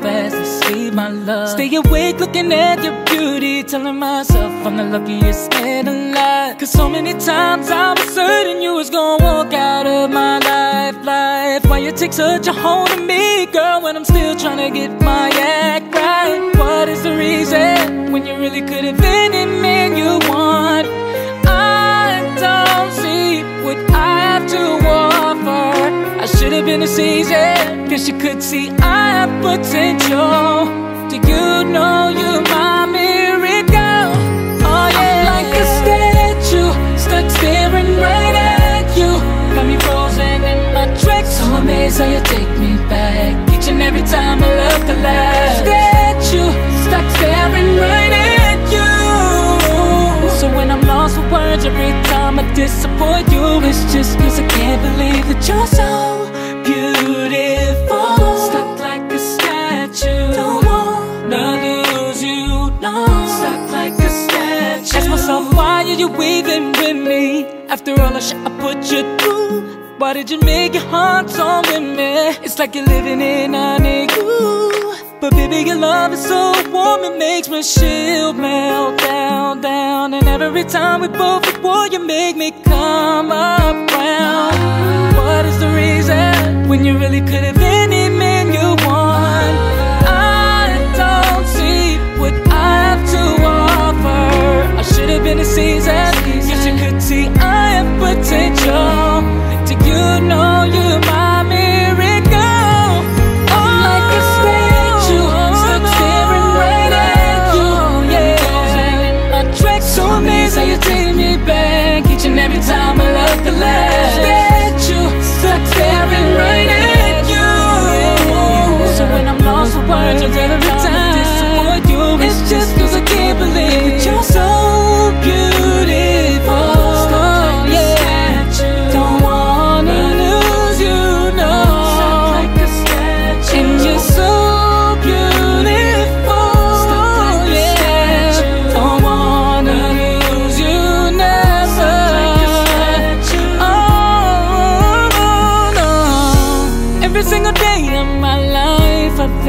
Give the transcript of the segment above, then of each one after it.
stay to see my love Stay awake looking at your beauty, telling myself I'm the luckiest man alive. Cause so many times I was certain you was gonna walk out of my life, life. Why you take such a hold of me, girl, when I'm still trying to get my act right? What is the reason when you really could have been any man you want? Been a season, cause you could see I have potential. Do you know you're my miracle? Oh yeah, I'm like a statue, stuck staring right at you. Got me frozen in my tracks. So amazed how you take me back each and every time I look alive. Statue, stuck staring right at you. So when I'm lost for words every time I disappoint you, it's just cause I can't believe that you're so like a statue. Ask myself, why are you weaving with me? After all the shit I put you through. Why did you make your heart so with me? It's like you're living in an igloo. But baby, your love is so warm, it makes my shield melt down, down. And every time we both at war, you make me come around. What is the reason when you really could have any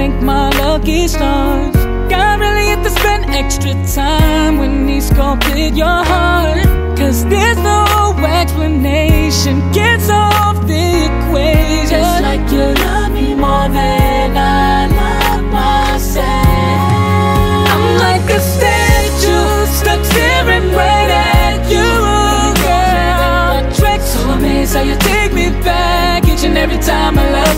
thank my lucky stars. God really had to spend extra time when He sculpted your heart. Cause there's no explanation, gets off the equation. Just like you love me more than I love myself. I'm like a statue, stuck staring right at you, girl. So amazed how you take me back each and every time I look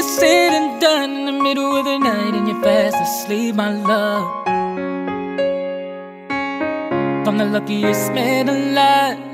is said and done in the middle of the night and you're fast asleep, my love. I'm the luckiest man alive.